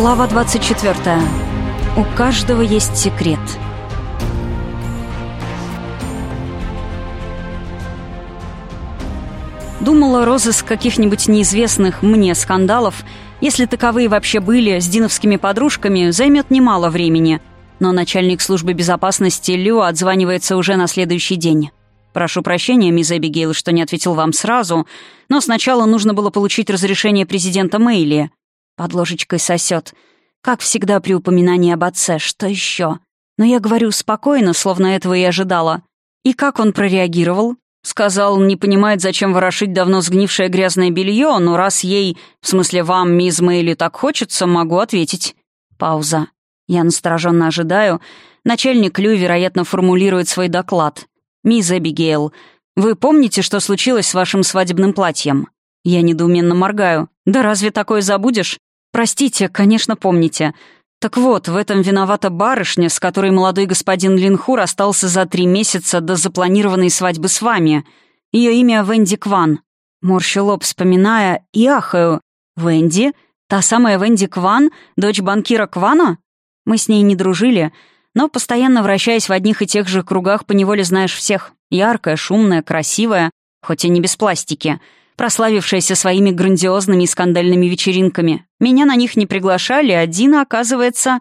Глава 24. У каждого есть секрет. Думала, розыск каких-нибудь неизвестных мне скандалов, если таковые вообще были, с диновскими подружками, займет немало времени. Но начальник службы безопасности Лю отзванивается уже на следующий день. «Прошу прощения, мисс Эбигейл, что не ответил вам сразу, но сначала нужно было получить разрешение президента Мэйли». Под ложечкой сосет. Как всегда при упоминании об отце, что еще? Но я говорю спокойно, словно этого и ожидала. И как он прореагировал? Сказал, не понимает, зачем ворошить давно сгнившее грязное белье, но раз ей, в смысле вам, мисс Мэйли, так хочется, могу ответить. Пауза. Я настороженно ожидаю. Начальник Лю, вероятно, формулирует свой доклад. «Мисс Эбигейл, вы помните, что случилось с вашим свадебным платьем?» Я недоуменно моргаю. «Да разве такое забудешь?» «Простите, конечно, помните. Так вот, в этом виновата барышня, с которой молодой господин Линху расстался за три месяца до запланированной свадьбы с вами. Ее имя Венди Кван». Морщу лоб, вспоминая, и ахаю. «Венди? Та самая Венди Кван? Дочь банкира Квана?» Мы с ней не дружили, но, постоянно вращаясь в одних и тех же кругах, поневоле знаешь всех. Яркая, шумная, красивая, хоть и не без пластики — прославившаяся своими грандиозными и скандальными вечеринками. Меня на них не приглашали, а Дина, оказывается...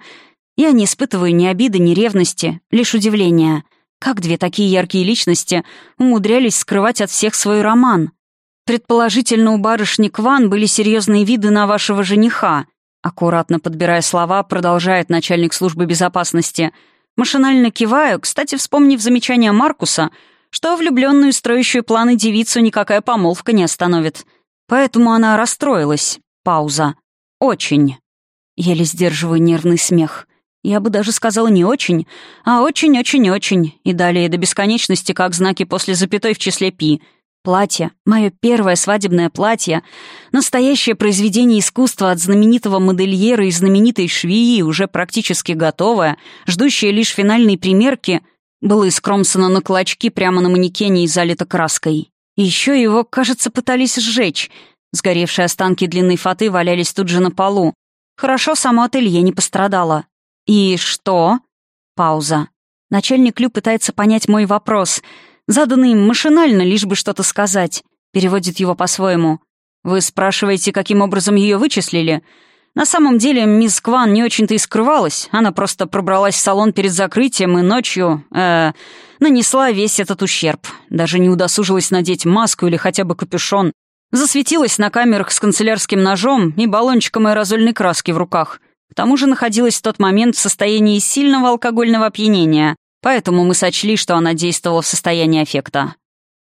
Я не испытываю ни обиды, ни ревности, лишь удивления. Как две такие яркие личности умудрялись скрывать от всех свой роман? Предположительно, у барышни Кван были серьезные виды на вашего жениха. Аккуратно подбирая слова, продолжает начальник службы безопасности. Машинально киваю, кстати, вспомнив замечание Маркуса — что влюбленную, строящую планы девицу никакая помолвка не остановит. Поэтому она расстроилась. Пауза. Очень. Еле сдерживаю нервный смех. Я бы даже сказала не очень, а очень-очень-очень. И далее до бесконечности, как знаки после запятой в числе пи. Платье, мое первое свадебное платье, настоящее произведение искусства от знаменитого модельера и знаменитой швеи, уже практически готовое, ждущее лишь финальной примерки — было искромсано на клочки прямо на манекене и залито краской. Еще его, кажется, пытались сжечь. Сгоревшие останки длинной фаты валялись тут же на полу. Хорошо, само ателье не пострадало. «И что?» Пауза. Начальник Лю пытается понять мой вопрос, заданный им машинально, лишь бы что-то сказать. Переводит его по-своему. «Вы спрашиваете, каким образом ее вычислили?» На самом деле, мисс Кван не очень-то и скрывалась. Она просто пробралась в салон перед закрытием и ночью... Э, нанесла весь этот ущерб. Даже не удосужилась надеть маску или хотя бы капюшон. Засветилась на камерах с канцелярским ножом и баллончиком аэрозольной краски в руках. К тому же находилась в тот момент в состоянии сильного алкогольного опьянения, поэтому мы сочли, что она действовала в состоянии аффекта.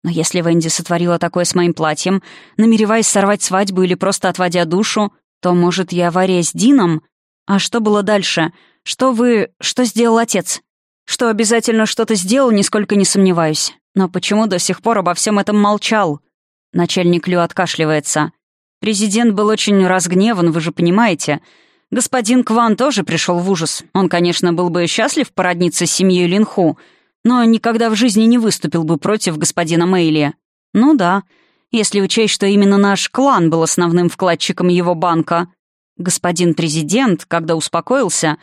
Но если Венди сотворила такое с моим платьем, намереваясь сорвать свадьбу или просто отводя душу, то, может, я авария с Дином? А что было дальше? Что вы... Что сделал отец? Что обязательно что-то сделал, нисколько не сомневаюсь. Но почему до сих пор обо всем этом молчал? Начальник Лю откашливается. Президент был очень разгневан, вы же понимаете. Господин Кван тоже пришел в ужас. Он, конечно, был бы счастлив породниться с семьей Линху, но никогда в жизни не выступил бы против господина Мэйли. Ну да, если учесть, что именно наш клан был основным вкладчиком его банка. Господин президент, когда успокоился,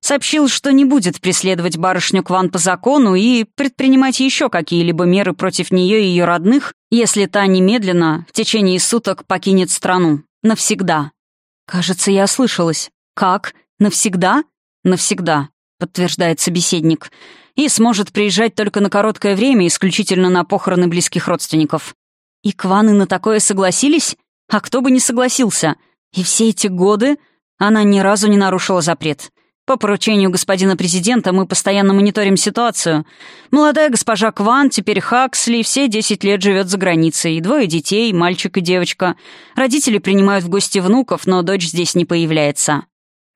сообщил, что не будет преследовать барышню Кван по закону и предпринимать еще какие-либо меры против нее и ее родных, если та немедленно, в течение суток, покинет страну. Навсегда. Кажется, я ослышалась. Как? Навсегда? Навсегда, подтверждает собеседник. И сможет приезжать только на короткое время, исключительно на похороны близких родственников. И Кваны на такое согласились? А кто бы не согласился? И все эти годы она ни разу не нарушила запрет. По поручению господина президента мы постоянно мониторим ситуацию. Молодая госпожа Кван, теперь Хаксли, все 10 лет живет за границей. Двое детей, мальчик и девочка. Родители принимают в гости внуков, но дочь здесь не появляется.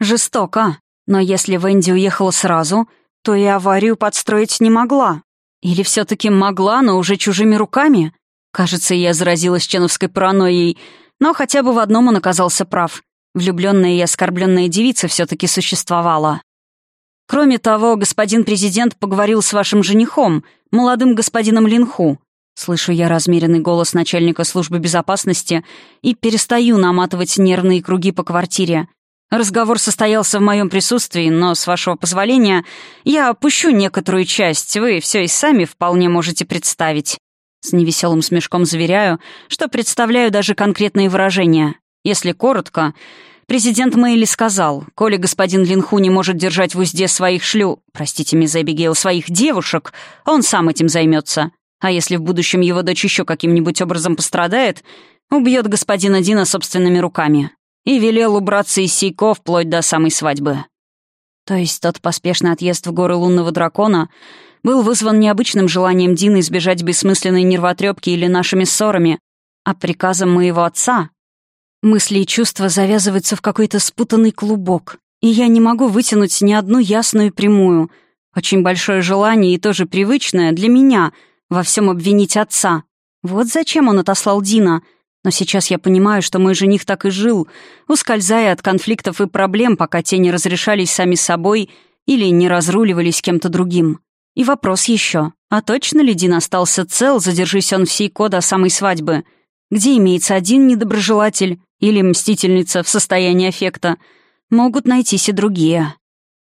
Жестоко. Но если Венди уехала сразу, то и аварию подстроить не могла. Или все-таки могла, но уже чужими руками? Кажется, я заразилась ченовской паранойей, но хотя бы в одном он оказался прав. Влюбленная и оскорбленная девица все-таки существовала. Кроме того, господин президент поговорил с вашим женихом, молодым господином Линху. Слышу я размеренный голос начальника службы безопасности и перестаю наматывать нервные круги по квартире. Разговор состоялся в моем присутствии, но, с вашего позволения, я опущу некоторую часть, вы все и сами вполне можете представить. С невеселым смешком заверяю, что представляю даже конкретные выражения. Если коротко, президент Мэйли сказал, коли господин Линху не может держать в узде своих шлю... Простите, мисс Эбигейл, своих девушек, он сам этим займется. А если в будущем его дочь еще каким-нибудь образом пострадает, убьет господина Дина собственными руками и велел убраться из Сейко вплоть до самой свадьбы. То есть тот поспешный отъезд в горы лунного дракона был вызван необычным желанием Дины избежать бессмысленной нервотрепки или нашими ссорами, а приказом моего отца. Мысли и чувства завязываются в какой-то спутанный клубок, и я не могу вытянуть ни одну ясную прямую. Очень большое желание и тоже привычное для меня во всем обвинить отца. Вот зачем он отослал Дина — но сейчас я понимаю, что мой жених так и жил, ускользая от конфликтов и проблем, пока те не разрешались сами собой или не разруливались кем-то другим. И вопрос еще. А точно ли Дин остался цел, задержись он в Сейко до самой свадьбы? Где имеется один недоброжелатель или мстительница в состоянии аффекта? Могут найтись и другие.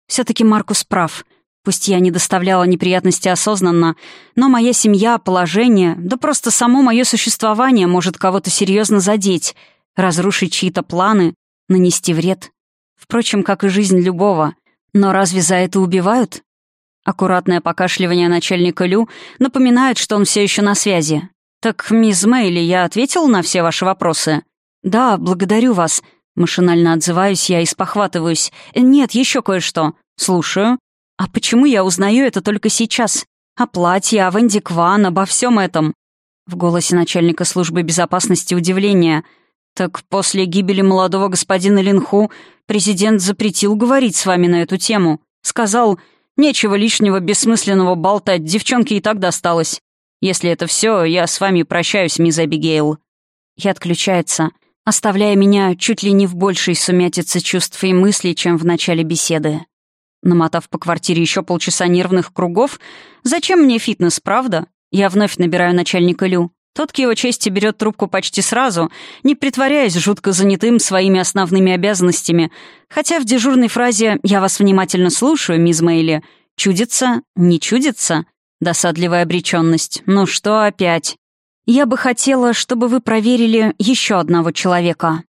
Все-таки Маркус прав. Пусть я не доставляла неприятности осознанно, но моя семья, положение, да просто само мое существование может кого-то серьезно задеть, разрушить чьи-то планы, нанести вред. Впрочем, как и жизнь любого. Но разве за это убивают? Аккуратное покашливание начальника Лю напоминает, что он все еще на связи. «Так, мисс Мэйли, я ответил на все ваши вопросы?» «Да, благодарю вас». Машинально отзываюсь я и спохватываюсь. «Нет, еще кое-что». «Слушаю». А почему я узнаю это только сейчас? О платье, о Венди Кван, обо всем этом. В голосе начальника службы безопасности удивление. Так после гибели молодого господина Линху президент запретил говорить с вами на эту тему. Сказал, нечего лишнего бессмысленного болтать, девчонке и так досталось. Если это все, я с вами прощаюсь, мисс Эбигейл. И отключается, оставляя меня чуть ли не в большей сумятице чувств и мыслей, чем в начале беседы. Намотав по квартире еще полчаса нервных кругов, зачем мне фитнес, правда? Я вновь набираю начальника Лю. Тот к его чести берет трубку почти сразу, не притворяясь жутко занятым своими основными обязанностями, хотя в дежурной фразе «я вас внимательно слушаю, мисс Мэйли» чудится, не чудится, досадливая обреченность. Ну что опять? Я бы хотела, чтобы вы проверили еще одного человека.